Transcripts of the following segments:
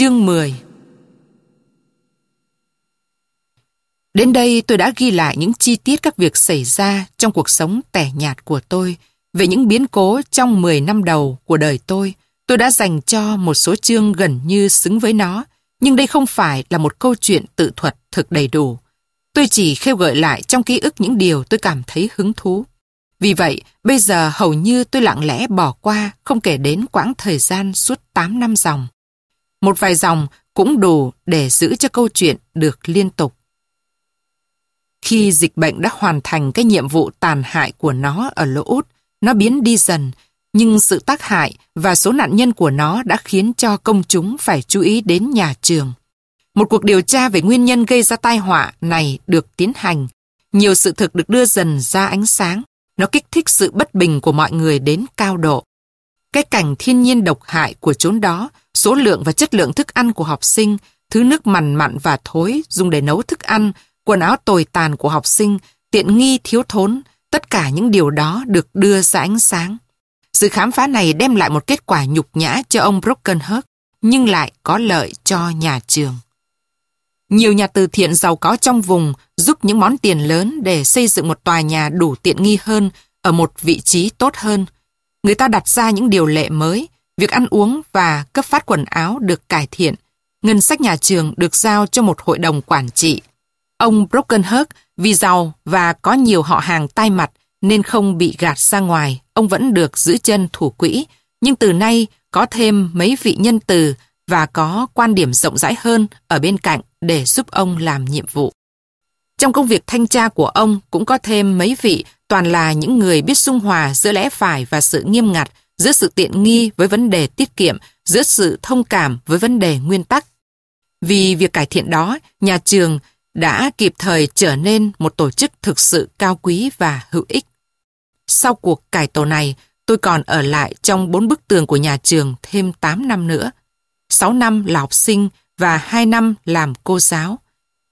Chương 10 Đến đây tôi đã ghi lại những chi tiết các việc xảy ra trong cuộc sống tẻ nhạt của tôi, về những biến cố trong 10 năm đầu của đời tôi. Tôi đã dành cho một số chương gần như xứng với nó, nhưng đây không phải là một câu chuyện tự thuật thực đầy đủ. Tôi chỉ khêu gợi lại trong ký ức những điều tôi cảm thấy hứng thú. Vì vậy, bây giờ hầu như tôi lặng lẽ bỏ qua, không kể đến quãng thời gian suốt 8 năm dòng. Một vài dòng cũng đủ để giữ cho câu chuyện được liên tục. Khi dịch bệnh đã hoàn thành cái nhiệm vụ tàn hại của nó ở lỗ út, nó biến đi dần, nhưng sự tác hại và số nạn nhân của nó đã khiến cho công chúng phải chú ý đến nhà trường. Một cuộc điều tra về nguyên nhân gây ra tai họa này được tiến hành. Nhiều sự thực được đưa dần ra ánh sáng. Nó kích thích sự bất bình của mọi người đến cao độ. Cái cảnh thiên nhiên độc hại của chốn đó, số lượng và chất lượng thức ăn của học sinh, thứ nước mặn mặn và thối dùng để nấu thức ăn, quần áo tồi tàn của học sinh, tiện nghi thiếu thốn, tất cả những điều đó được đưa ra ánh sáng. Sự khám phá này đem lại một kết quả nhục nhã cho ông Brockenhurst, nhưng lại có lợi cho nhà trường. Nhiều nhà từ thiện giàu có trong vùng giúp những món tiền lớn để xây dựng một tòa nhà đủ tiện nghi hơn ở một vị trí tốt hơn. Người ta đặt ra những điều lệ mới, việc ăn uống và cấp phát quần áo được cải thiện. Ngân sách nhà trường được giao cho một hội đồng quản trị. Ông Brokenhurst vì giàu và có nhiều họ hàng tai mặt nên không bị gạt ra ngoài, ông vẫn được giữ chân thủ quỹ. Nhưng từ nay có thêm mấy vị nhân từ và có quan điểm rộng rãi hơn ở bên cạnh để giúp ông làm nhiệm vụ. Trong công việc thanh tra của ông cũng có thêm mấy vị toàn là những người biết dung hòa giữa lẽ phải và sự nghiêm ngặt, giữa sự tiện nghi với vấn đề tiết kiệm, giữa sự thông cảm với vấn đề nguyên tắc. Vì việc cải thiện đó, nhà trường đã kịp thời trở nên một tổ chức thực sự cao quý và hữu ích. Sau cuộc cải tổ này, tôi còn ở lại trong bốn bức tường của nhà trường thêm 8 năm nữa. 6 năm là học sinh và 2 năm làm cô giáo.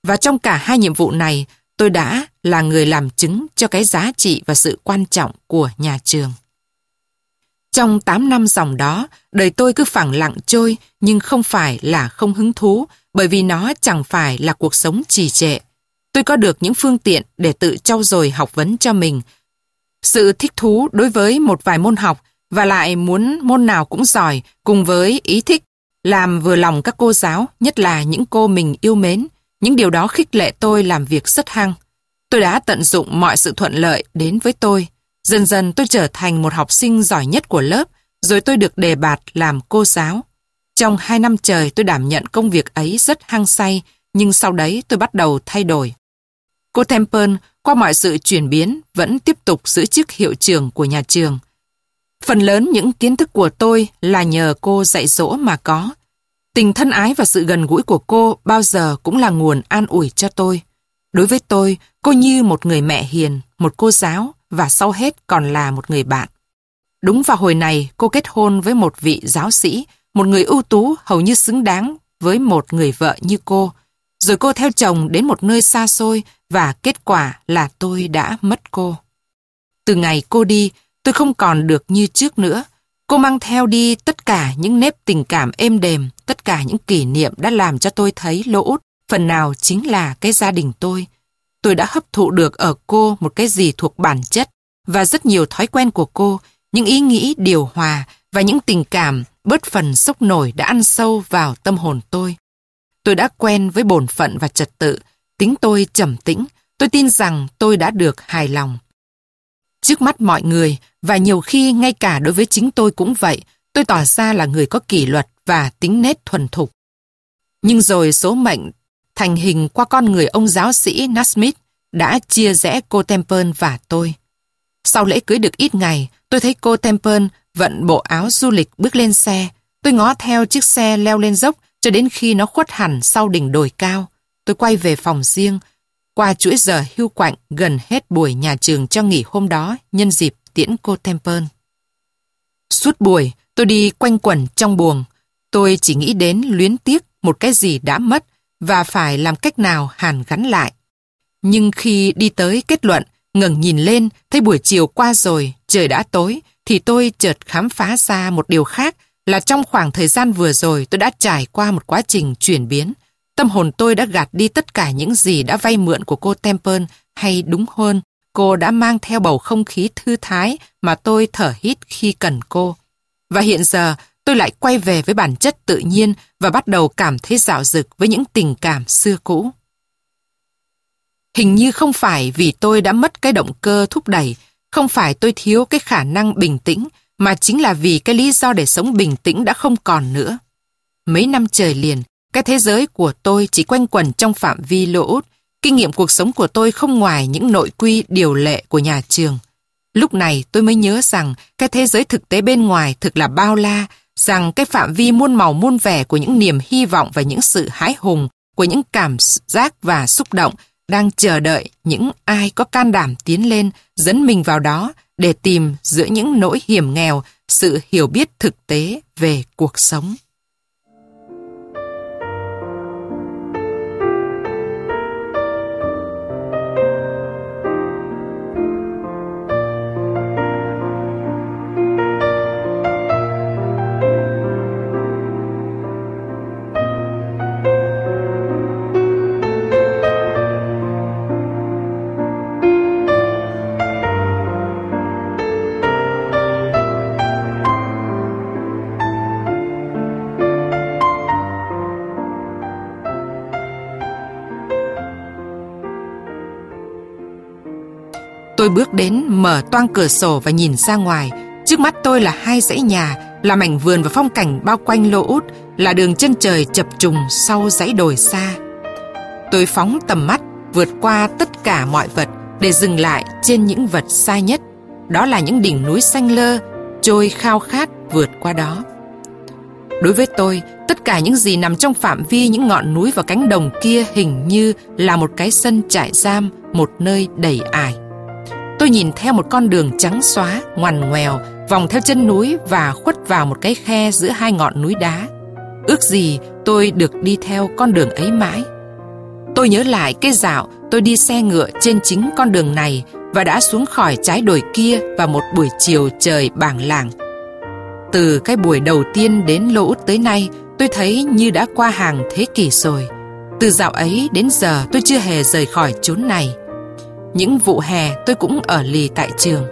Và trong cả hai nhiệm vụ này, tôi đã là người làm chứng cho cái giá trị và sự quan trọng của nhà trường. Trong 8 năm dòng đó, đời tôi cứ phẳng lặng trôi nhưng không phải là không hứng thú bởi vì nó chẳng phải là cuộc sống trì trệ. Tôi có được những phương tiện để tự trau dồi học vấn cho mình. Sự thích thú đối với một vài môn học và lại muốn môn nào cũng giỏi cùng với ý thích làm vừa lòng các cô giáo, nhất là những cô mình yêu mến. Những điều đó khích lệ tôi làm việc rất hăng. Tôi đã tận dụng mọi sự thuận lợi đến với tôi. Dần dần tôi trở thành một học sinh giỏi nhất của lớp, rồi tôi được đề bạt làm cô giáo. Trong hai năm trời tôi đảm nhận công việc ấy rất hăng say, nhưng sau đấy tôi bắt đầu thay đổi. Cô Temple, qua mọi sự chuyển biến, vẫn tiếp tục giữ chức hiệu trưởng của nhà trường. Phần lớn những kiến thức của tôi là nhờ cô dạy dỗ mà có. Tình thân ái và sự gần gũi của cô bao giờ cũng là nguồn an ủi cho tôi. Đối với tôi, cô như một người mẹ hiền, một cô giáo và sau hết còn là một người bạn. Đúng vào hồi này, cô kết hôn với một vị giáo sĩ, một người ưu tú hầu như xứng đáng với một người vợ như cô. Rồi cô theo chồng đến một nơi xa xôi và kết quả là tôi đã mất cô. Từ ngày cô đi, tôi không còn được như trước nữa. Cô mang theo đi tất cả những nếp tình cảm êm đềm, tất cả những kỷ niệm đã làm cho tôi thấy lỗ út, phần nào chính là cái gia đình tôi. Tôi đã hấp thụ được ở cô một cái gì thuộc bản chất và rất nhiều thói quen của cô, những ý nghĩ điều hòa và những tình cảm bớt phần sốc nổi đã ăn sâu vào tâm hồn tôi. Tôi đã quen với bổn phận và trật tự, tính tôi trầm tĩnh, tôi tin rằng tôi đã được hài lòng. Trước mắt mọi người, và nhiều khi ngay cả đối với chính tôi cũng vậy, tôi tỏ ra là người có kỷ luật và tính nết thuần thục. Nhưng rồi số mệnh thành hình qua con người ông giáo sĩ Nasmith đã chia rẽ cô Temple và tôi. Sau lễ cưới được ít ngày, tôi thấy cô Temple vận bộ áo du lịch bước lên xe. Tôi ngó theo chiếc xe leo lên dốc cho đến khi nó khuất hẳn sau đỉnh đồi cao. Tôi quay về phòng riêng, qua chuỗi giờ hưu quạnh gần hết buổi nhà trường cho nghỉ hôm đó nhân dịp tiễn cô Temple. Suốt buổi, tôi đi quanh quẩn trong buồng. Tôi chỉ nghĩ đến luyến tiếc một cái gì đã mất và phải làm cách nào hàn gắn lại. Nhưng khi đi tới kết luận, ngẩng nhìn lên, thấy buổi chiều qua rồi, trời đã tối, thì tôi chợt khám phá ra một điều khác là trong khoảng thời gian vừa rồi tôi đã trải qua một quá trình chuyển biến. Tâm hồn tôi đã gạt đi tất cả những gì đã vay mượn của cô Temple, hay đúng hơn, cô đã mang theo bầu không khí thư thái mà tôi thở hít khi cần cô. Và hiện giờ, tôi lại quay về với bản chất tự nhiên và bắt đầu cảm thấy dạo dực với những tình cảm xưa cũ. Hình như không phải vì tôi đã mất cái động cơ thúc đẩy, không phải tôi thiếu cái khả năng bình tĩnh, mà chính là vì cái lý do để sống bình tĩnh đã không còn nữa. Mấy năm trời liền, cái thế giới của tôi chỉ quanh quẩn trong phạm vi lỗ út, kinh nghiệm cuộc sống của tôi không ngoài những nội quy điều lệ của nhà trường. Lúc này tôi mới nhớ rằng cái thế giới thực tế bên ngoài thực là bao la, rằng cái phạm vi muôn màu muôn vẻ của những niềm hy vọng và những sự hái hùng, của những cảm giác và xúc động đang chờ đợi những ai có can đảm tiến lên, dẫn mình vào đó để tìm giữa những nỗi hiểm nghèo sự hiểu biết thực tế về cuộc sống. Tôi bước đến, mở toang cửa sổ và nhìn ra ngoài. Trước mắt tôi là hai dãy nhà, là mảnh vườn và phong cảnh bao quanh lô út, là đường chân trời chập trùng sau dãy đồi xa. Tôi phóng tầm mắt, vượt qua tất cả mọi vật để dừng lại trên những vật xa nhất. Đó là những đỉnh núi xanh lơ, trôi khao khát vượt qua đó. Đối với tôi, tất cả những gì nằm trong phạm vi những ngọn núi và cánh đồng kia hình như là một cái sân trại giam, một nơi đầy ải. Tôi nhìn theo một con đường trắng xóa, ngoằn ngoèo, vòng theo chân núi và khuất vào một cái khe giữa hai ngọn núi đá. Ước gì tôi được đi theo con đường ấy mãi. Tôi nhớ lại cái dạo tôi đi xe ngựa trên chính con đường này và đã xuống khỏi trái đồi kia vào một buổi chiều trời bảng làng. Từ cái buổi đầu tiên đến lỗ út tới nay, tôi thấy như đã qua hàng thế kỷ rồi. Từ dạo ấy đến giờ tôi chưa hề rời khỏi chốn này. Những vụ hè tôi cũng ở lì tại trường.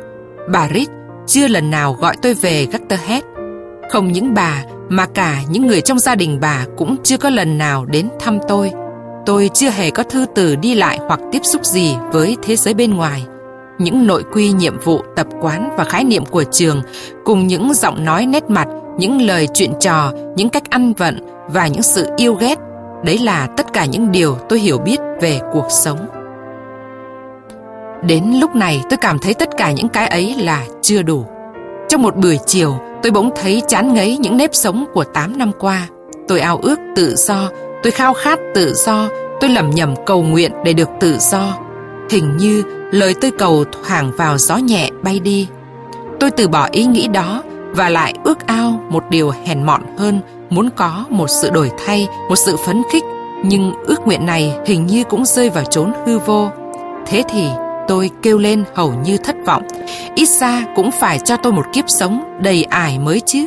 Bà Rít chưa lần nào gọi tôi về Gatterhead. Không những bà mà cả những người trong gia đình bà cũng chưa có lần nào đến thăm tôi. Tôi chưa hề có thư từ đi lại hoặc tiếp xúc gì với thế giới bên ngoài. Những nội quy nhiệm vụ, tập quán và khái niệm của trường cùng những giọng nói nét mặt, những lời chuyện trò, những cách ăn vận và những sự yêu ghét. Đấy là tất cả những điều tôi hiểu biết về cuộc sống. Đến lúc này tôi cảm thấy tất cả những cái ấy là chưa đủ. Trong một buổi chiều, tôi bỗng thấy chán ngấy những nếp sống của 8 năm qua. Tôi ao ước tự do, tôi khao khát tự do, tôi lầm nhầm cầu nguyện để được tự do. Hình như lời tôi cầu thoảng vào gió nhẹ bay đi. Tôi từ bỏ ý nghĩ đó và lại ước ao một điều hèn mọn hơn, muốn có một sự đổi thay, một sự phấn khích. Nhưng ước nguyện này hình như cũng rơi vào chốn hư vô. Thế thì Tôi kêu lên hầu như thất vọng. Ít ra cũng phải cho tôi một kiếp sống đầy ải mới chứ.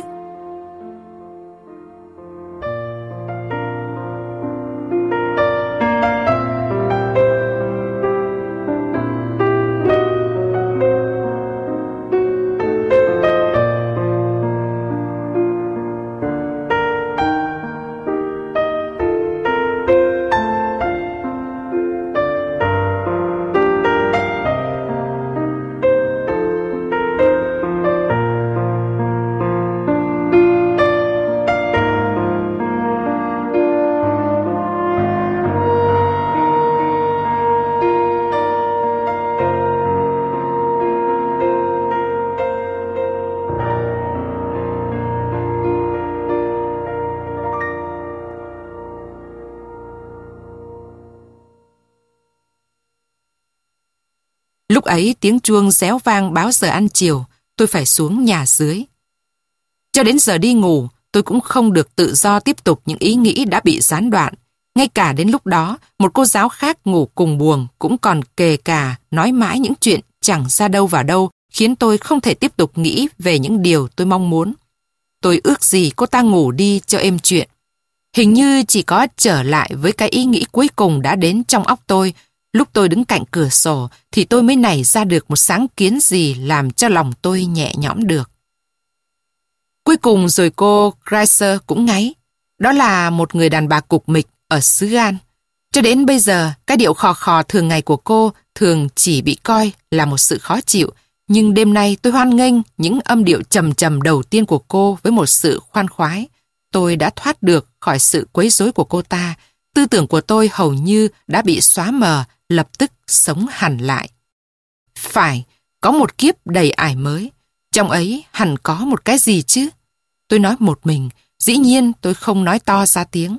Lúc ấy tiếng chuông réo vang báo giờ ăn chiều, tôi phải xuống nhà dưới. Cho đến giờ đi ngủ, tôi cũng không được tự do tiếp tục những ý nghĩ đã bị gián đoạn. Ngay cả đến lúc đó, một cô giáo khác ngủ cùng buồng cũng còn kề cả nói mãi những chuyện chẳng ra đâu vào đâu khiến tôi không thể tiếp tục nghĩ về những điều tôi mong muốn. tôi ước gì cô ta ngủ đi cho êm chuyện. Hình như chỉ có trở lại với cái ý nghĩ cuối cùng đã đến trong óc tôi. Lúc tôi đứng cạnh cửa sổ thì tôi mới nảy ra được một sáng kiến gì làm cho lòng tôi nhẹ nhõm được. Cuối cùng rồi cô Chrysler cũng ngáy. Đó là một người đàn bà cục mịch ở xứ Gan. Cho đến bây giờ, cái điệu khò khò thường ngày của cô thường chỉ bị coi là một sự khó chịu. Nhưng đêm nay tôi hoan nghênh những âm điệu trầm trầm đầu tiên của cô với một sự khoan khoái. Tôi đã thoát được khỏi sự quấy rối của cô ta. Tư tưởng của tôi hầu như đã bị xóa mờ, lập tức sống hẳn lại. Phải, có một kiếp đầy ải mới. Trong ấy hẳn có một cái gì chứ? Tôi nói một mình, dĩ nhiên tôi không nói to ra tiếng.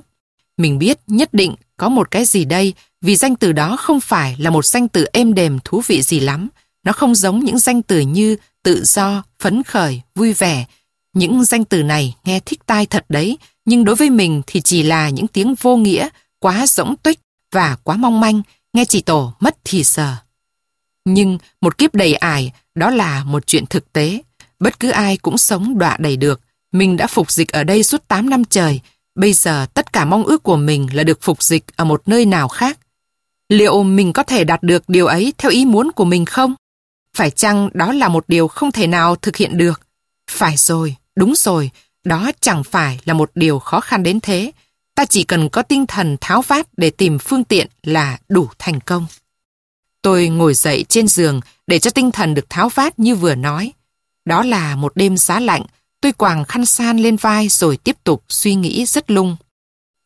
Mình biết nhất định có một cái gì đây vì danh từ đó không phải là một danh từ êm đềm thú vị gì lắm. Nó không giống những danh từ như tự do, phấn khởi, vui vẻ. Những danh từ này nghe thích tai thật đấy, nhưng đối với mình thì chỉ là những tiếng vô nghĩa, quá rỗng tuếch và quá mong manh, nghe chỉ tổ mất thì sờ. Nhưng một kiếp đầy ải, đó là một chuyện thực tế. Bất cứ ai cũng sống đọa đầy được. Mình đã phục dịch ở đây suốt 8 năm trời, Bây giờ tất cả mong ước của mình là được phục dịch ở một nơi nào khác. Liệu mình có thể đạt được điều ấy theo ý muốn của mình không? Phải chăng đó là một điều không thể nào thực hiện được? Phải rồi, đúng rồi, đó chẳng phải là một điều khó khăn đến thế. Ta chỉ cần có tinh thần tháo vát để tìm phương tiện là đủ thành công. Tôi ngồi dậy trên giường để cho tinh thần được tháo vát như vừa nói. Đó là một đêm giá lạnh, Tôi quàng khăn san lên vai rồi tiếp tục suy nghĩ rất lung.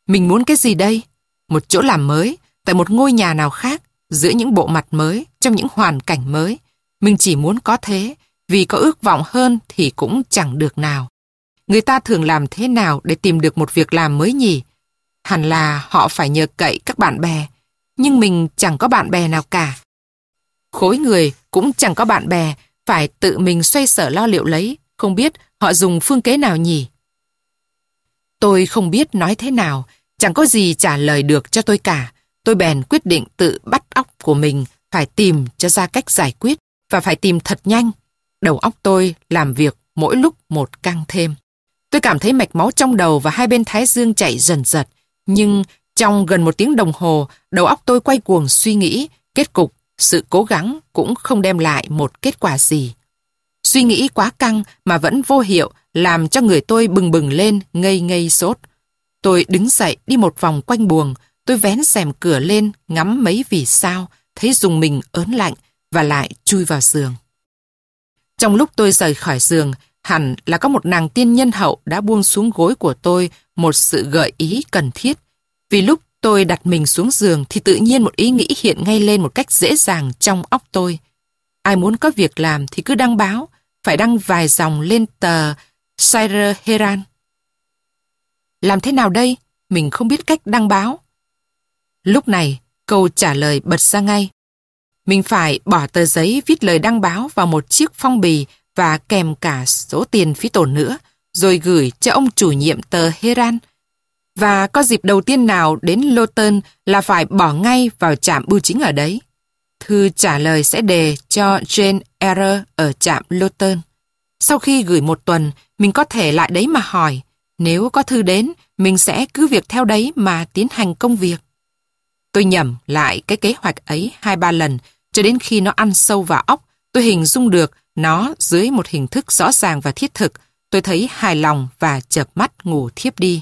Mình muốn cái gì đây? Một chỗ làm mới, tại một ngôi nhà nào khác, giữa những bộ mặt mới, trong những hoàn cảnh mới. Mình chỉ muốn có thế, vì có ước vọng hơn thì cũng chẳng được nào. Người ta thường làm thế nào để tìm được một việc làm mới nhỉ? Hẳn là họ phải nhờ cậy các bạn bè, nhưng mình chẳng có bạn bè nào cả. Khối người cũng chẳng có bạn bè, phải tự mình xoay sở lo liệu lấy, không biết Họ dùng phương kế nào nhỉ? Tôi không biết nói thế nào, chẳng có gì trả lời được cho tôi cả. Tôi bèn quyết định tự bắt óc của mình phải tìm cho ra cách giải quyết và phải tìm thật nhanh. Đầu óc tôi làm việc mỗi lúc một căng thêm. Tôi cảm thấy mạch máu trong đầu và hai bên thái dương chạy dần dật. Nhưng trong gần một tiếng đồng hồ, đầu óc tôi quay cuồng suy nghĩ, kết cục, sự cố gắng cũng không đem lại một kết quả gì. Suy nghĩ quá căng mà vẫn vô hiệu làm cho người tôi bừng bừng lên, ngây ngây sốt. Tôi đứng dậy đi một vòng quanh buồng, tôi vén rèm cửa lên, ngắm mấy vì sao, thấy dùng mình ớn lạnh và lại chui vào giường. Trong lúc tôi rời khỏi giường, hẳn là có một nàng tiên nhân hậu đã buông xuống gối của tôi một sự gợi ý cần thiết. Vì lúc tôi đặt mình xuống giường thì tự nhiên một ý nghĩ hiện ngay lên một cách dễ dàng trong óc tôi. Ai muốn có việc làm thì cứ đăng báo, phải đăng vài dòng lên tờ Sire Heran. Làm thế nào đây? Mình không biết cách đăng báo. Lúc này, câu trả lời bật ra ngay. Mình phải bỏ tờ giấy viết lời đăng báo vào một chiếc phong bì và kèm cả số tiền phí tổn nữa, rồi gửi cho ông chủ nhiệm tờ Heran. Và có dịp đầu tiên nào đến Lawton là phải bỏ ngay vào trạm bưu chính ở đấy. Thư trả lời sẽ đề cho Jane Error ở trạm Lawton. Sau khi gửi một tuần, mình có thể lại đấy mà hỏi. Nếu có thư đến, mình sẽ cứ việc theo đấy mà tiến hành công việc. Tôi nhẩm lại cái kế hoạch ấy hai ba lần, cho đến khi nó ăn sâu vào óc, tôi hình dung được nó dưới một hình thức rõ ràng và thiết thực. Tôi thấy hài lòng và chợp mắt ngủ thiếp đi.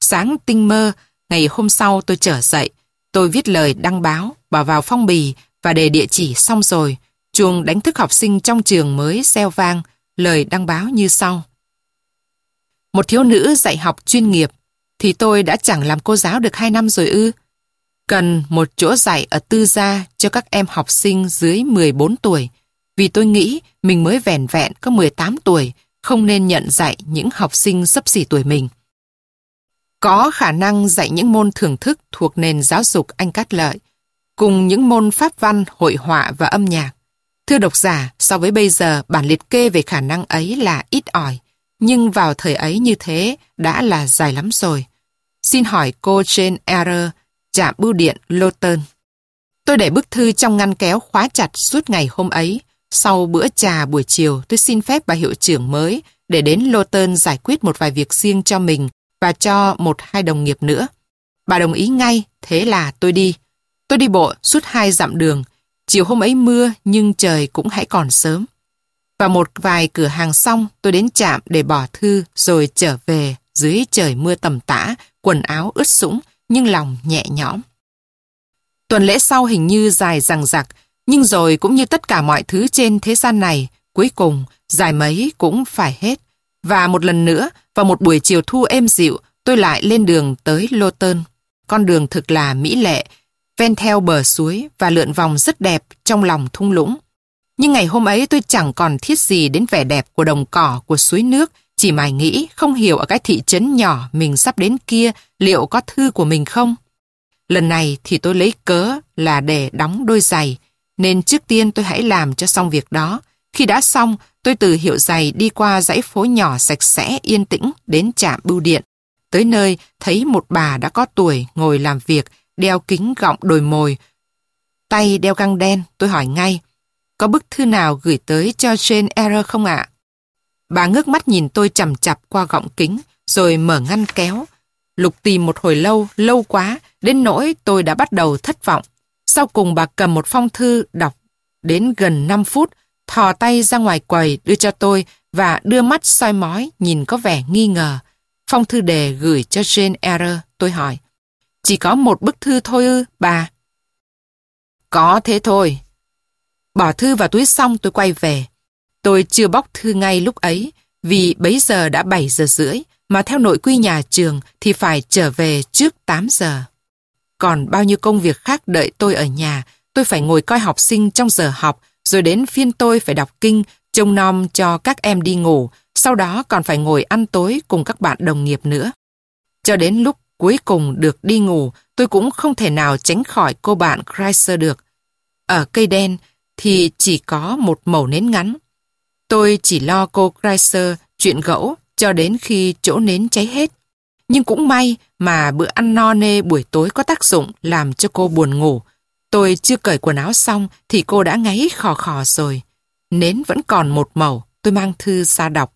Sáng tinh mơ, ngày hôm sau tôi trở dậy, tôi viết lời đăng báo, bỏ vào phong bì và để địa chỉ xong rồi. Chuông đánh thức học sinh trong trường mới xeo vang, lời đăng báo như sau. Một thiếu nữ dạy học chuyên nghiệp, thì tôi đã chẳng làm cô giáo được hai năm rồi ư. Cần một chỗ dạy ở tư gia cho các em học sinh dưới 14 tuổi, vì tôi nghĩ mình mới vẻn vẹn có 18 tuổi, không nên nhận dạy những học sinh sấp xỉ tuổi mình. Có khả năng dạy những môn thưởng thức thuộc nền giáo dục Anh Cát Lợi, cùng những môn pháp văn, hội họa và âm nhạc. Thưa độc giả, so với bây giờ, bản liệt kê về khả năng ấy là ít ỏi, nhưng vào thời ấy như thế đã là dài lắm rồi. Xin hỏi cô Jane Error, trạm bưu điện Lawton. Tôi để bức thư trong ngăn kéo khóa chặt suốt ngày hôm ấy. Sau bữa trà buổi chiều, tôi xin phép bà hiệu trưởng mới để đến Lawton giải quyết một vài việc riêng cho mình và cho một hai đồng nghiệp nữa. Bà đồng ý ngay, thế là tôi đi. Tôi đi bộ suốt hai dặm đường. Chiều hôm ấy mưa nhưng trời cũng hãy còn sớm. Và một vài cửa hàng xong tôi đến trạm để bỏ thư rồi trở về dưới trời mưa tầm tã, quần áo ướt sũng nhưng lòng nhẹ nhõm. Tuần lễ sau hình như dài rằng rặc, nhưng rồi cũng như tất cả mọi thứ trên thế gian này, cuối cùng dài mấy cũng phải hết. Và một lần nữa, vào một buổi chiều thu êm dịu, tôi lại lên đường tới Lô Tơn. Con đường thực là mỹ lệ, ven theo bờ suối và lượn vòng rất đẹp trong lòng thung lũng. Nhưng ngày hôm ấy tôi chẳng còn thiết gì đến vẻ đẹp của đồng cỏ, của suối nước, chỉ mải nghĩ không hiểu ở cái thị trấn nhỏ mình sắp đến kia liệu có thư của mình không. Lần này thì tôi lấy cớ là để đóng đôi giày, nên trước tiên tôi hãy làm cho xong việc đó. Khi đã xong, tôi từ hiệu giày đi qua dãy phố nhỏ sạch sẽ yên tĩnh đến trạm bưu điện. Tới nơi, thấy một bà đã có tuổi ngồi làm việc, đeo kính gọng đồi mồi. Tay đeo găng đen, tôi hỏi ngay, có bức thư nào gửi tới cho Jane Eyre không ạ? Bà ngước mắt nhìn tôi chầm chặp qua gọng kính, rồi mở ngăn kéo. Lục tìm một hồi lâu, lâu quá, đến nỗi tôi đã bắt đầu thất vọng. Sau cùng bà cầm một phong thư đọc đến gần 5 phút, thò tay ra ngoài quầy đưa cho tôi và đưa mắt soi mói nhìn có vẻ nghi ngờ. Phong thư đề gửi cho Jane Eyre, tôi hỏi. Chỉ có một bức thư thôi ư, bà? Có thế thôi. Bỏ thư vào túi xong tôi quay về. Tôi chưa bóc thư ngay lúc ấy, vì bấy giờ đã 7 giờ rưỡi, mà theo nội quy nhà trường thì phải trở về trước 8 giờ. Còn bao nhiêu công việc khác đợi tôi ở nhà, tôi phải ngồi coi học sinh trong giờ học, rồi đến phiên tôi phải đọc kinh, trông nom cho các em đi ngủ, sau đó còn phải ngồi ăn tối cùng các bạn đồng nghiệp nữa. Cho đến lúc cuối cùng được đi ngủ, tôi cũng không thể nào tránh khỏi cô bạn Chrysler được. Ở cây đen thì chỉ có một màu nến ngắn. Tôi chỉ lo cô Chrysler chuyện gẫu cho đến khi chỗ nến cháy hết. Nhưng cũng may mà bữa ăn no nê buổi tối có tác dụng làm cho cô buồn ngủ. Tôi chưa cởi quần áo xong thì cô đã ngáy khò khò rồi. Nến vẫn còn một màu, tôi mang thư ra đọc.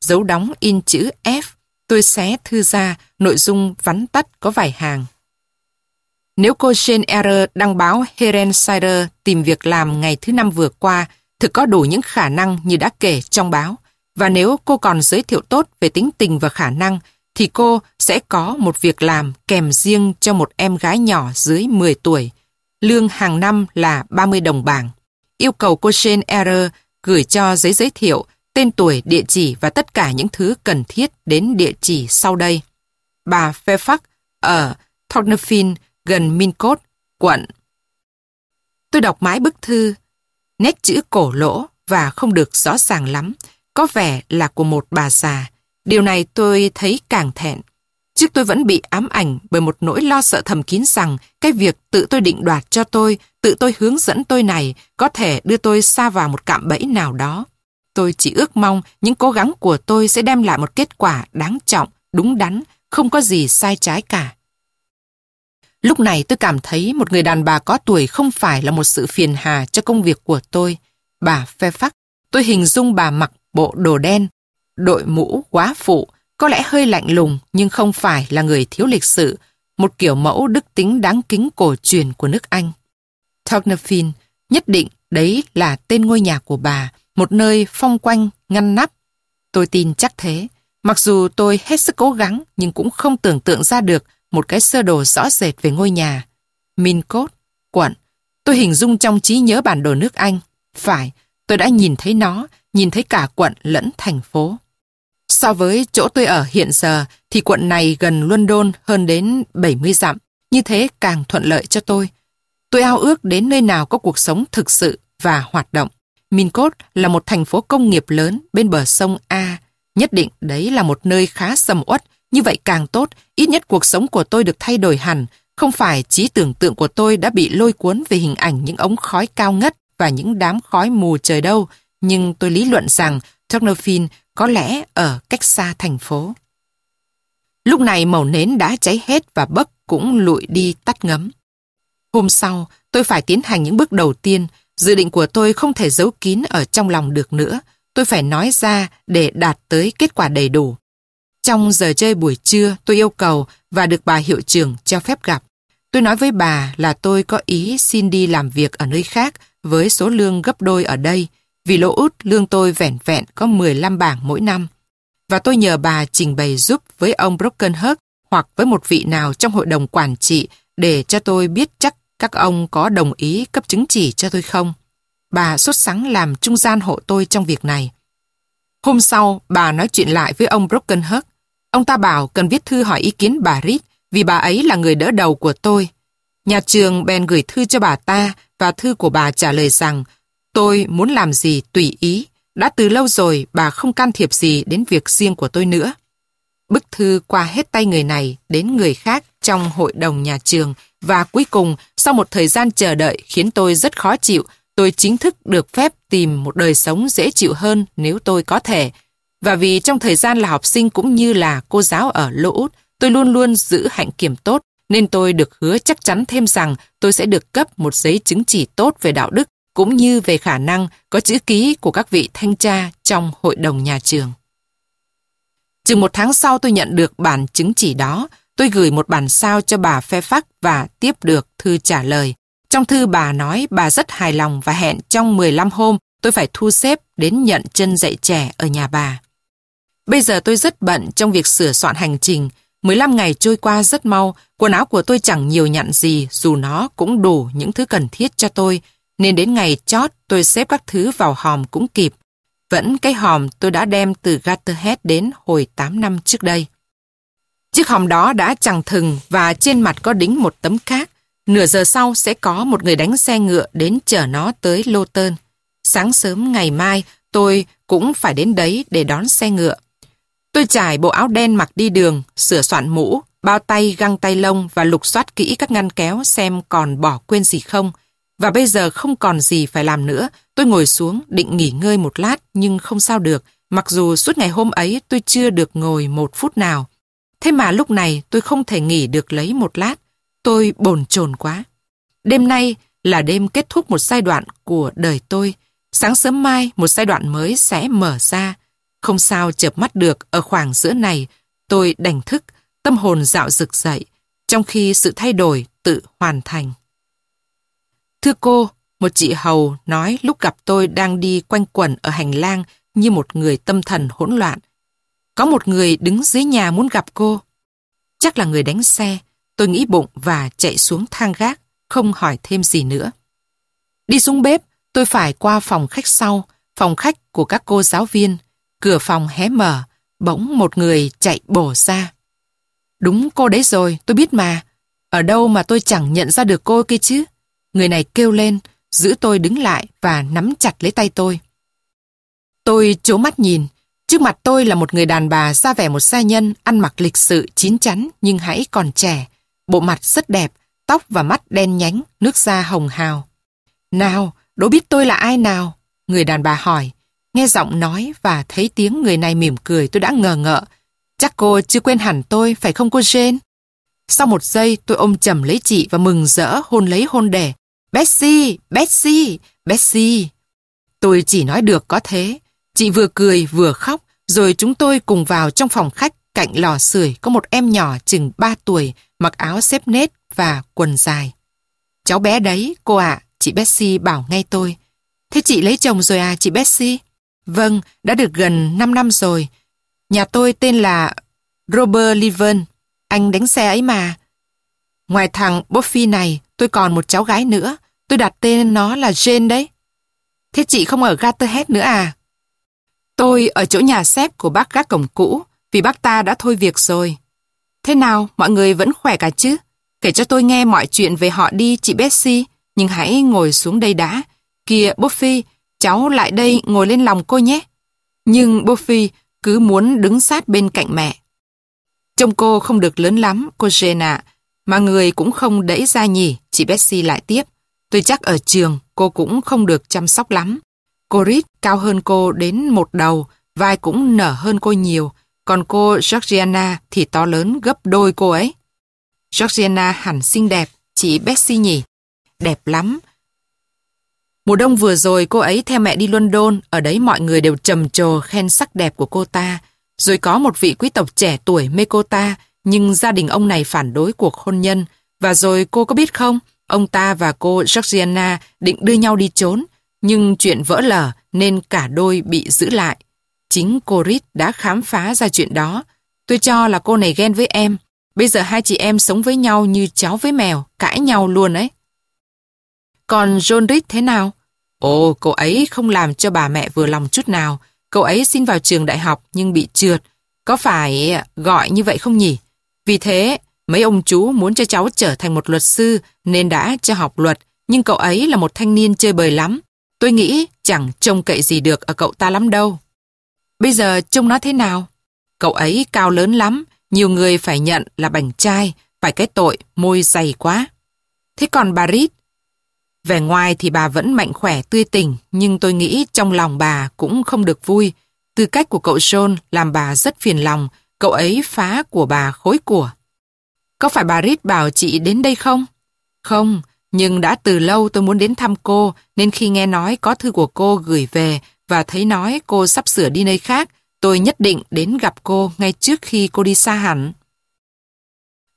Dấu đóng in chữ F. Tôi xé thư ra, nội dung vắn tắt có vài hàng. Nếu cô Jane Eyre đăng báo Herensider tìm việc làm ngày thứ năm vừa qua, thực có đủ những khả năng như đã kể trong báo. Và nếu cô còn giới thiệu tốt về tính tình và khả năng, thì cô sẽ có một việc làm kèm riêng cho một em gái nhỏ dưới 10 tuổi. Lương hàng năm là 30 đồng bảng. Yêu cầu cô Jane Error gửi cho giấy giới thiệu, tên tuổi, địa chỉ và tất cả những thứ cần thiết đến địa chỉ sau đây. Bà Fairfax ở Thornefin gần Mincot, quận. Tôi đọc mãi bức thư, nét chữ cổ lỗ và không được rõ ràng lắm, có vẻ là của một bà già. Điều này tôi thấy càng thẹn. Trước tôi vẫn bị ám ảnh bởi một nỗi lo sợ thầm kín rằng cái việc tự tôi định đoạt cho tôi, tự tôi hướng dẫn tôi này có thể đưa tôi xa vào một cạm bẫy nào đó. Tôi chỉ ước mong những cố gắng của tôi sẽ đem lại một kết quả đáng trọng, đúng đắn, không có gì sai trái cả. Lúc này tôi cảm thấy một người đàn bà có tuổi không phải là một sự phiền hà cho công việc của tôi. Bà phe phắc, tôi hình dung bà mặc bộ đồ đen, đội mũ quá phụ, có lẽ hơi lạnh lùng nhưng không phải là người thiếu lịch sự, một kiểu mẫu đức tính đáng kính cổ truyền của nước Anh. Tognerfin, nhất định đấy là tên ngôi nhà của bà, một nơi phong quanh, ngăn nắp. Tôi tin chắc thế. Mặc dù tôi hết sức cố gắng nhưng cũng không tưởng tượng ra được một cái sơ đồ rõ rệt về ngôi nhà. Mincot, quận. Tôi hình dung trong trí nhớ bản đồ nước Anh. Phải, tôi đã nhìn thấy nó, nhìn thấy cả quận lẫn thành phố. So với chỗ tôi ở hiện giờ thì quận này gần London hơn đến 70 dặm. Như thế càng thuận lợi cho tôi. Tôi ao ước đến nơi nào có cuộc sống thực sự và hoạt động. Mincot là một thành phố công nghiệp lớn bên bờ sông A. Nhất định đấy là một nơi khá sầm uất như vậy càng tốt, ít nhất cuộc sống của tôi được thay đổi hẳn. Không phải trí tưởng tượng của tôi đã bị lôi cuốn về hình ảnh những ống khói cao ngất và những đám khói mù trời đâu. Nhưng tôi lý luận rằng Tocnofin có lẽ ở cách xa thành phố. Lúc này màu nến đã cháy hết và bấc cũng lụi đi tắt ngấm. Hôm sau, tôi phải tiến hành những bước đầu tiên. Dự định của tôi không thể giấu kín ở trong lòng được nữa. tôi phải nói ra để đạt tới kết quả đầy đủ. Trong giờ chơi buổi trưa, tôi yêu cầu và được bà hiệu trưởng cho phép gặp. Tôi nói với bà là tôi có ý xin đi làm việc ở nơi khác với số lương gấp đôi ở đây, vì lỗ út lương tôi vẹn vẹn có 15 bảng mỗi năm. Và tôi nhờ bà trình bày giúp với ông Brokenhurst hoặc với một vị nào trong hội đồng quản trị để cho tôi biết chắc các ông có đồng ý cấp chứng chỉ cho tôi không. Bà xuất sắng làm trung gian hộ tôi trong việc này. Hôm sau, bà nói chuyện lại với ông Brokenhurst. Ông ta bảo cần viết thư hỏi ý kiến bà Reed vì bà ấy là người đỡ đầu của tôi. Nhà trường bèn gửi thư cho bà ta và thư của bà trả lời rằng tôi muốn làm gì tùy ý. Đã từ lâu rồi bà không can thiệp gì đến việc riêng của tôi nữa. Bức thư qua hết tay người này đến người khác trong hội đồng nhà trường và cuối cùng sau một thời gian chờ đợi khiến tôi rất khó chịu tôi chính thức được phép tìm một đời sống dễ chịu hơn nếu tôi có thể. Và vì trong thời gian là học sinh cũng như là cô giáo ở Lô Út, tôi luôn luôn giữ hạnh kiểm tốt, nên tôi được hứa chắc chắn thêm rằng tôi sẽ được cấp một giấy chứng chỉ tốt về đạo đức, cũng như về khả năng có chữ ký của các vị thanh tra trong hội đồng nhà trường. Chừng một tháng sau tôi nhận được bản chứng chỉ đó, tôi gửi một bản sao cho bà phe phắc và tiếp được thư trả lời. Trong thư bà nói bà rất hài lòng và hẹn trong 15 hôm tôi phải thu xếp đến nhận chân dạy trẻ ở nhà bà. Bây giờ tôi rất bận trong việc sửa soạn hành trình. 15 ngày trôi qua rất mau, quần áo của tôi chẳng nhiều nhặn gì dù nó cũng đủ những thứ cần thiết cho tôi. Nên đến ngày chót tôi xếp các thứ vào hòm cũng kịp. Vẫn cái hòm tôi đã đem từ Gatterhead đến hồi 8 năm trước đây. Chiếc hòm đó đã chẳng thừng và trên mặt có đính một tấm khác. Nửa giờ sau sẽ có một người đánh xe ngựa đến chở nó tới Lô Tơn. Sáng sớm ngày mai tôi cũng phải đến đấy để đón xe ngựa. Tôi trải bộ áo đen mặc đi đường, sửa soạn mũ, bao tay găng tay lông và lục soát kỹ các ngăn kéo xem còn bỏ quên gì không. Và bây giờ không còn gì phải làm nữa, tôi ngồi xuống định nghỉ ngơi một lát nhưng không sao được, mặc dù suốt ngày hôm ấy tôi chưa được ngồi một phút nào. Thế mà lúc này tôi không thể nghỉ được lấy một lát. Tôi bồn chồn quá. Đêm nay là đêm kết thúc một giai đoạn của đời tôi. Sáng sớm mai một giai đoạn mới sẽ mở ra. Không sao chợp mắt được ở khoảng giữa này. Tôi đành thức, tâm hồn dạo rực dậy, trong khi sự thay đổi tự hoàn thành. Thưa cô, một chị hầu nói lúc gặp tôi đang đi quanh quẩn ở hành lang như một người tâm thần hỗn loạn. Có một người đứng dưới nhà muốn gặp cô. Chắc là người đánh xe, Tôi nghĩ bụng và chạy xuống thang gác, không hỏi thêm gì nữa. Đi xuống bếp, tôi phải qua phòng khách sau, phòng khách của các cô giáo viên. Cửa phòng hé mở, bỗng một người chạy bổ ra. Đúng cô đấy rồi, tôi biết mà. Ở đâu mà tôi chẳng nhận ra được cô kia chứ? Người này kêu lên, giữ tôi đứng lại và nắm chặt lấy tay tôi. Tôi chố mắt nhìn, trước mặt tôi là một người đàn bà ra vẻ một gia nhân, ăn mặc lịch sự, chín chắn nhưng hãy còn trẻ, Bộ mặt rất đẹp, tóc và mắt đen nhánh, nước da hồng hào. Nào, đố biết tôi là ai nào? Người đàn bà hỏi. Nghe giọng nói và thấy tiếng người này mỉm cười tôi đã ngờ ngợ. Chắc cô chưa quên hẳn tôi, phải không cô Jane? Sau một giây tôi ôm chầm lấy chị và mừng rỡ hôn lấy hôn đẻ Betsy, Betsy, Betsy. Tôi chỉ nói được có thế. Chị vừa cười vừa khóc, rồi chúng tôi cùng vào trong phòng khách cạnh lò sưởi có một em nhỏ chừng 3 tuổi mặc áo xếp nết và quần dài. Cháu bé đấy, cô ạ, chị Betsy bảo ngay tôi. Thế chị lấy chồng rồi à, chị Betsy? Vâng, đã được gần 5 năm rồi. Nhà tôi tên là Robert Leven, anh đánh xe ấy mà. Ngoài thằng Buffy này, tôi còn một cháu gái nữa. Tôi đặt tên nó là Jane đấy. Thế chị không ở Gatterhead nữa à? Tôi ở chỗ nhà xếp của bác gác cổng cũ, vì bác ta đã thôi việc rồi. Thế nào, mọi người vẫn khỏe cả chứ? Kể cho tôi nghe mọi chuyện về họ đi, chị Betsy. Nhưng hãy ngồi xuống đây đã. Kìa, Buffy, cháu lại đây ngồi lên lòng cô nhé. Nhưng Buffy cứ muốn đứng sát bên cạnh mẹ. Trông cô không được lớn lắm, cô Jane ạ. Mà người cũng không đẩy ra nhỉ, chị Betsy lại tiếp. Tôi chắc ở trường cô cũng không được chăm sóc lắm. Cô Reed cao hơn cô đến một đầu, vai cũng nở hơn cô nhiều, còn cô Georgiana thì to lớn gấp đôi cô ấy. Georgiana hẳn xinh đẹp, chị Betsy nhỉ? Đẹp lắm. Mùa đông vừa rồi cô ấy theo mẹ đi London, ở đấy mọi người đều trầm trồ khen sắc đẹp của cô ta. Rồi có một vị quý tộc trẻ tuổi mê cô ta, nhưng gia đình ông này phản đối cuộc hôn nhân. Và rồi cô có biết không, ông ta và cô Georgiana định đưa nhau đi trốn, nhưng chuyện vỡ lở nên cả đôi bị giữ lại. Chính cô Reed đã khám phá ra chuyện đó. Tôi cho là cô này ghen với em. Bây giờ hai chị em sống với nhau như cháu với mèo, cãi nhau luôn ấy. Còn John Reed thế nào? Ồ, cậu ấy không làm cho bà mẹ vừa lòng chút nào. Cậu ấy xin vào trường đại học nhưng bị trượt. Có phải gọi như vậy không nhỉ? Vì thế, mấy ông chú muốn cho cháu trở thành một luật sư nên đã cho học luật. Nhưng cậu ấy là một thanh niên chơi bời lắm. Tôi nghĩ chẳng trông cậy gì được ở cậu ta lắm đâu. Bây giờ trông nó thế nào? Cậu ấy cao lớn lắm, nhiều người phải nhận là bảnh trai, phải cái tội môi dày quá. Thế còn bà Rít? Vẻ ngoài thì bà vẫn mạnh khỏe tươi tỉnh, nhưng tôi nghĩ trong lòng bà cũng không được vui. Tư cách của cậu John làm bà rất phiền lòng, cậu ấy phá của bà khối của. Có phải bà Rít bảo chị đến đây không? Không, nhưng đã từ lâu tôi muốn đến thăm cô, nên khi nghe nói có thư của cô gửi về và thấy nói cô sắp sửa đi nơi khác, tôi nhất định đến gặp cô ngay trước khi cô đi xa hẳn.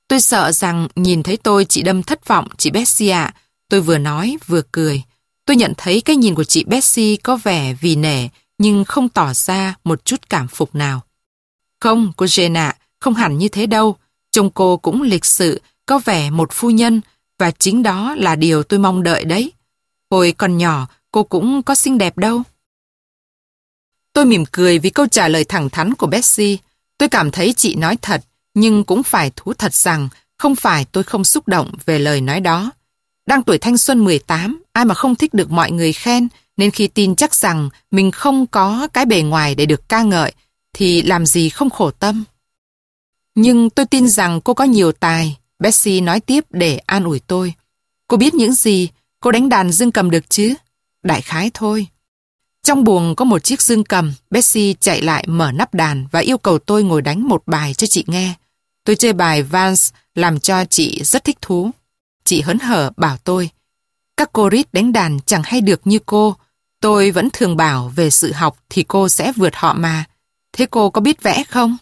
Tôi sợ rằng nhìn thấy tôi chị đâm thất vọng, chị Bessie ạ. Tôi vừa nói vừa cười. Tôi nhận thấy cái nhìn của chị Bessie có vẻ vì nể, nhưng không tỏ ra một chút cảm phục nào. Không, cô Jane ạ, không hẳn như thế đâu. Trông cô cũng lịch sự, có vẻ một phu nhân, và chính đó là điều tôi mong đợi đấy. Hồi còn nhỏ, cô cũng có xinh đẹp đâu. Tôi mỉm cười vì câu trả lời thẳng thắn của Betsy. Tôi cảm thấy chị nói thật, nhưng cũng phải thú thật rằng không phải tôi không xúc động về lời nói đó. Đang tuổi thanh xuân 18, ai mà không thích được mọi người khen, nên khi tin chắc rằng mình không có cái bề ngoài để được ca ngợi, thì làm gì không khổ tâm. Nhưng tôi tin rằng cô có nhiều tài, Betsy nói tiếp để an ủi tôi. Cô biết những gì, cô đánh đàn dương cầm được chứ? Đại khái thôi. Trong buồng có một chiếc dương cầm, Betsy chạy lại mở nắp đàn và yêu cầu tôi ngồi đánh một bài cho chị nghe. Tôi chơi bài Vance làm cho chị rất thích thú. Chị hớn hở bảo tôi, các cô rít đánh đàn chẳng hay được như cô. Tôi vẫn thường bảo về sự học thì cô sẽ vượt họ mà. Thế cô có biết vẽ không?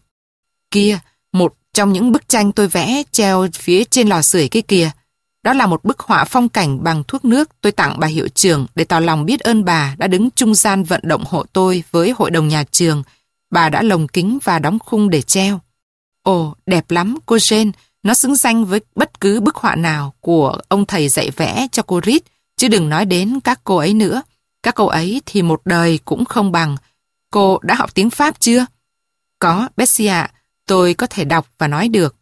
Kia, một trong những bức tranh tôi vẽ treo phía trên lò sưởi kia. Đó là một bức họa phong cảnh bằng thuốc nước tôi tặng bà hiệu trưởng để tỏ lòng biết ơn bà đã đứng trung gian vận động hộ tôi với hội đồng nhà trường. Bà đã lồng kính và đóng khung để treo. Ồ, đẹp lắm, cô Jane. Nó xứng danh với bất cứ bức họa nào của ông thầy dạy vẽ cho cô Reed, chứ đừng nói đến các cô ấy nữa. Các cô ấy thì một đời cũng không bằng. Cô đã học tiếng Pháp chưa? Có, Bessie ạ. Tôi có thể đọc và nói được.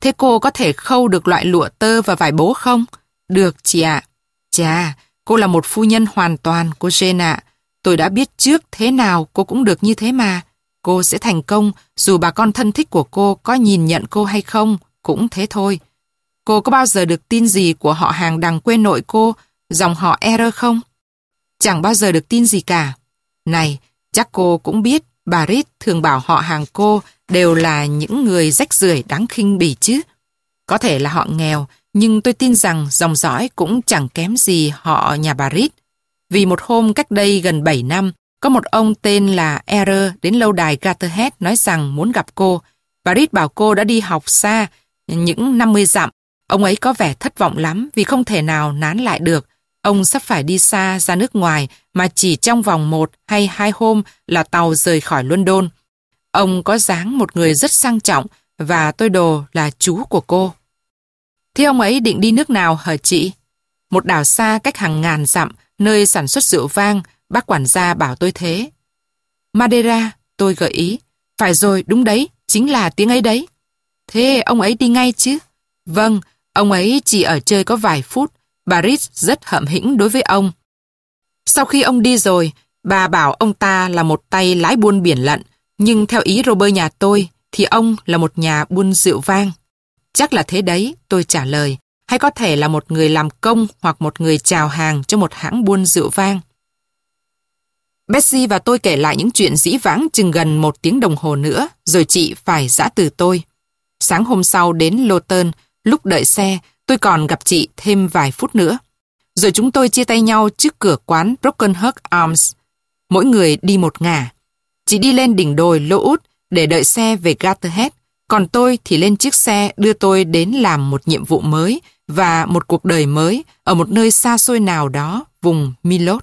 Thế cô có thể khâu được loại lụa tơ và vải bố không? Được chị ạ. Chà, cô là một phu nhân hoàn toàn, cô Jane ạ. Tôi đã biết trước thế nào cô cũng được như thế mà. Cô sẽ thành công dù bà con thân thích của cô có nhìn nhận cô hay không, cũng thế thôi. Cô có bao giờ được tin gì của họ hàng đằng quê nội cô, dòng họ Error không? Chẳng bao giờ được tin gì cả. Này, chắc cô cũng biết bà Rít thường bảo họ hàng cô đều là những người rách rưởi đáng khinh bỉ chứ. Có thể là họ nghèo, nhưng tôi tin rằng dòng dõi cũng chẳng kém gì họ nhà bà Rít. Vì một hôm cách đây gần 7 năm, có một ông tên là Error đến lâu đài Gatterhead nói rằng muốn gặp cô. Bà Rít bảo cô đã đi học xa, những 50 dặm. Ông ấy có vẻ thất vọng lắm vì không thể nào nán lại được. Ông sắp phải đi xa ra nước ngoài mà chỉ trong vòng một hay hai hôm là tàu rời khỏi London. Ông có dáng một người rất sang trọng và tôi đồ là chú của cô. Thế ông ấy định đi nước nào hả chị? Một đảo xa cách hàng ngàn dặm, nơi sản xuất rượu vang, bác quản gia bảo tôi thế. Madeira, tôi gợi ý. Phải rồi, đúng đấy, chính là tiếng ấy đấy. Thế ông ấy đi ngay chứ? Vâng, ông ấy chỉ ở chơi có vài phút. Bà Ritz rất hậm hĩnh đối với ông. Sau khi ông đi rồi, bà bảo ông ta là một tay lái buôn biển lận, nhưng theo ý Robert nhà tôi, thì ông là một nhà buôn rượu vang. Chắc là thế đấy, tôi trả lời. Hay có thể là một người làm công hoặc một người chào hàng cho một hãng buôn rượu vang. Betsy và tôi kể lại những chuyện dĩ vãng chừng gần một tiếng đồng hồ nữa, rồi chị phải giã từ tôi. Sáng hôm sau đến Lawton, lúc đợi xe, tôi còn gặp chị thêm vài phút nữa. Rồi chúng tôi chia tay nhau trước cửa quán Broken Heart Arms. Mỗi người đi một ngả. Chị đi lên đỉnh đồi lô út để đợi xe về Gatterhead. Còn tôi thì lên chiếc xe đưa tôi đến làm một nhiệm vụ mới và một cuộc đời mới ở một nơi xa xôi nào đó, vùng Milot.